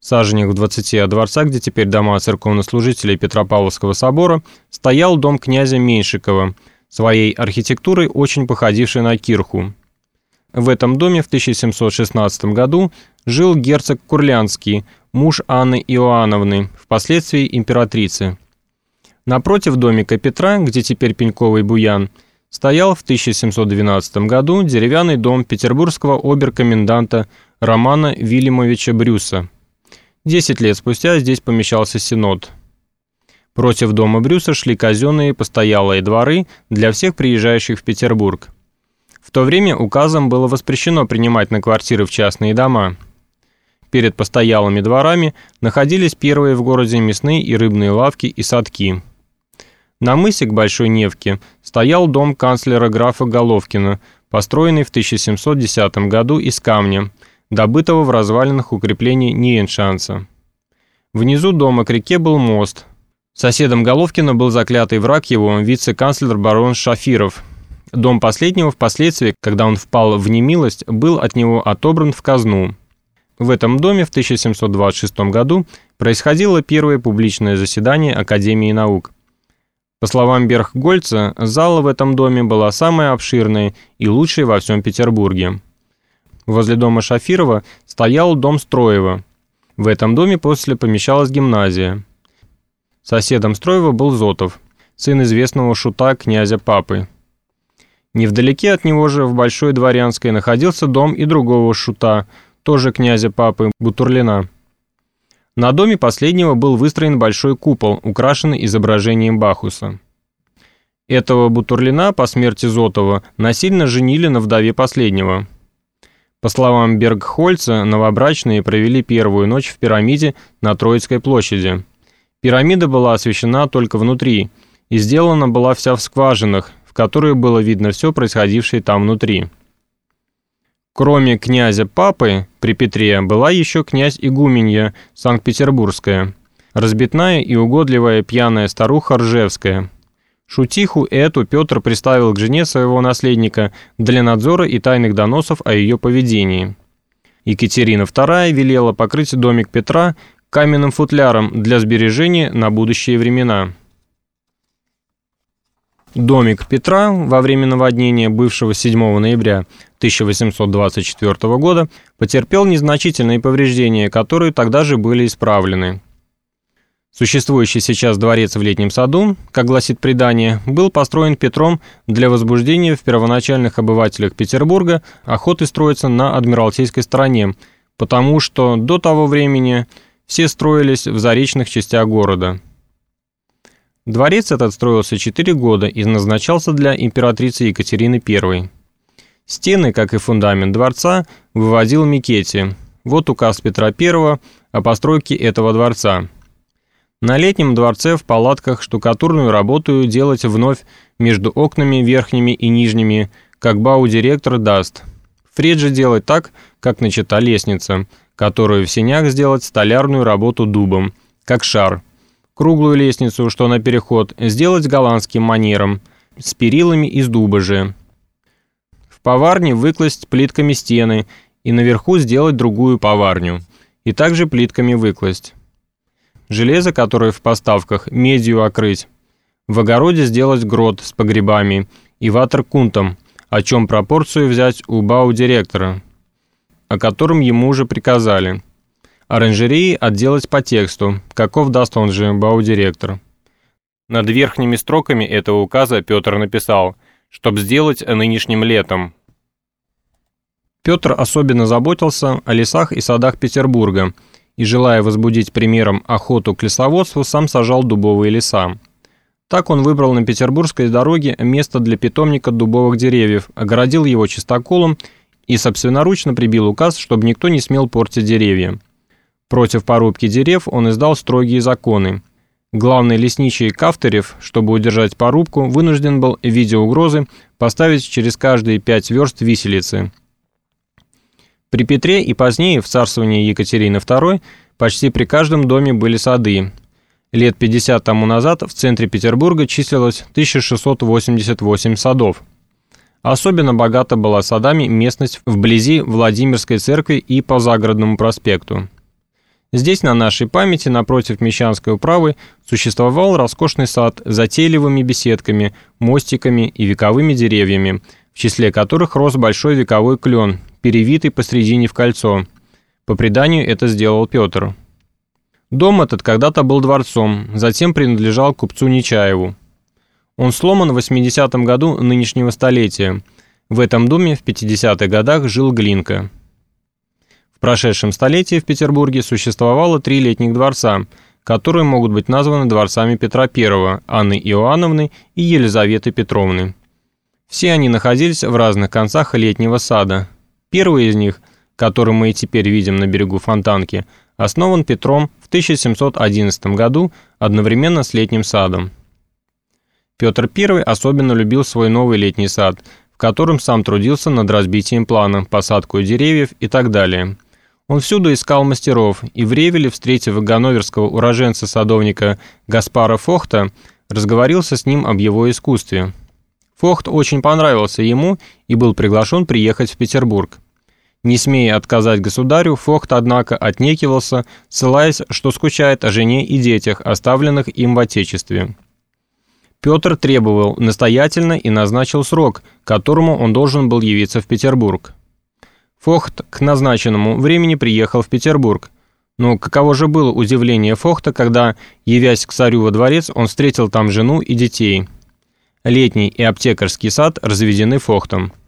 саженях в 20 от дворца, где теперь дома церковнослужителей Петропавловского собора, стоял дом князя Меньшикова, своей архитектурой очень походивший на кирху. В этом доме в 1716 году жил герцог Курлянский, муж Анны Иоанновны, впоследствии императрицы. Напротив домика Петра, где теперь Пеньковый буян, стоял в 1712 году деревянный дом петербургского оберкоменданта Романа Вильямовича Брюса. Десять лет спустя здесь помещался Синод. Против дома Брюса шли казенные постоялые дворы для всех приезжающих в Петербург. В то время указом было воспрещено принимать на квартиры в частные дома. Перед постоялыми дворами находились первые в городе мясные и рыбные лавки и садки. На мысе к Большой Невке стоял дом канцлера графа Головкина, построенный в 1710 году из камня, добытого в развалинах укреплений Ниеншанса. Внизу дома к реке был мост, Соседом Головкина был заклятый враг его, вице-канцлер барон Шафиров. Дом последнего впоследствии, когда он впал в немилость, был от него отобран в казну. В этом доме в 1726 году происходило первое публичное заседание Академии наук. По словам Берггольца, зала в этом доме была самая обширная и лучшая во всем Петербурге. Возле дома Шафирова стоял дом Строева. В этом доме после помещалась гимназия. Соседом Строева был Зотов, сын известного шута князя Папы. Невдалеке от него же, в Большой Дворянской, находился дом и другого шута, тоже князя Папы, Бутурлина. На доме последнего был выстроен большой купол, украшенный изображением Бахуса. Этого Бутурлина по смерти Зотова насильно женили на вдове последнего. По словам Бергхольца, новобрачные провели первую ночь в пирамиде на Троицкой площади – Пирамида была освещена только внутри, и сделана была вся в скважинах, в которые было видно все происходившее там внутри. Кроме князя Папы при Петре была еще князь Игуменья Санкт-Петербургская, разбитная и угодливая пьяная старуха Ржевская. Шутиху эту Петр приставил к жене своего наследника для надзора и тайных доносов о ее поведении. Екатерина II велела покрыть домик Петра каменным футляром для сбережения на будущие времена. Домик Петра во время наводнения бывшего 7 ноября 1824 года потерпел незначительные повреждения, которые тогда же были исправлены. Существующий сейчас дворец в Летнем саду, как гласит предание, был построен Петром для возбуждения в первоначальных обывателях Петербурга охоты строиться на Адмиралтейской стороне, потому что до того времени – все строились в заречных частях города. Дворец этот строился 4 года и назначался для императрицы Екатерины I. Стены, как и фундамент дворца, выводил Микетти. Вот указ Петра I о постройке этого дворца. На летнем дворце в палатках штукатурную работу делать вновь между окнами верхними и нижними, как бау-директор даст. Фред же делать так, как начата лестница – которую в сенях сделать столярную работу дубом, как шар. Круглую лестницу, что на переход, сделать голландским манером, с перилами из дуба же. В поварне выкласть плитками стены и наверху сделать другую поварню, и также плитками выкласть. Железо, которое в поставках, медью окрыть. В огороде сделать грот с погребами и ватеркунтом, о чем пропорцию взять у бау-директора о котором ему уже приказали. Оранжереи отделать по тексту, каков даст он же бау-директор. Над верхними строками этого указа Петр написал, чтобы сделать нынешним летом. Петр особенно заботился о лесах и садах Петербурга и, желая возбудить примером охоту к лесоводству, сам сажал дубовые леса. Так он выбрал на Петербургской дороге место для питомника дубовых деревьев, огородил его чистоколом и собственноручно прибил указ, чтобы никто не смел портить деревья. Против порубки дерев он издал строгие законы. Главный лесничий Кавторев, чтобы удержать порубку, вынужден был, в виде угрозы, поставить через каждые пять верст виселицы. При Петре и позднее, в царствовании Екатерины II, почти при каждом доме были сады. Лет 50 тому назад в центре Петербурга числилось 1688 садов – Особенно богата была садами местность вблизи Владимирской церкви и по Загородному проспекту. Здесь, на нашей памяти, напротив Мещанской управы, существовал роскошный сад с затейливыми беседками, мостиками и вековыми деревьями, в числе которых рос большой вековой клен, перевитый посредине в кольцо. По преданию это сделал Петр. Дом этот когда-то был дворцом, затем принадлежал купцу Нечаеву. Он сломан в 80-м году нынешнего столетия. В этом доме в 50-х годах жил Глинка. В прошедшем столетии в Петербурге существовало три летних дворца, которые могут быть названы дворцами Петра I, Анны Иоанновны и Елизаветы Петровны. Все они находились в разных концах летнего сада. Первый из них, который мы и теперь видим на берегу Фонтанки, основан Петром в 1711 году одновременно с летним садом. Петр I особенно любил свой новый летний сад, в котором сам трудился над разбитием плана, посадкой деревьев и так далее. Он всюду искал мастеров, и в Ревеле, встретив ганноверского уроженца-садовника Гаспара Фохта, разговорился с ним об его искусстве. Фохт очень понравился ему и был приглашен приехать в Петербург. Не смея отказать государю, Фохт, однако, отнекивался, ссылаясь, что скучает о жене и детях, оставленных им в Отечестве. Петр требовал настоятельно и назначил срок, которому он должен был явиться в Петербург. Фохт к назначенному времени приехал в Петербург. Но каково же было удивление Фохта, когда, явясь к царю во дворец, он встретил там жену и детей. Летний и аптекарский сад разведены Фохтом –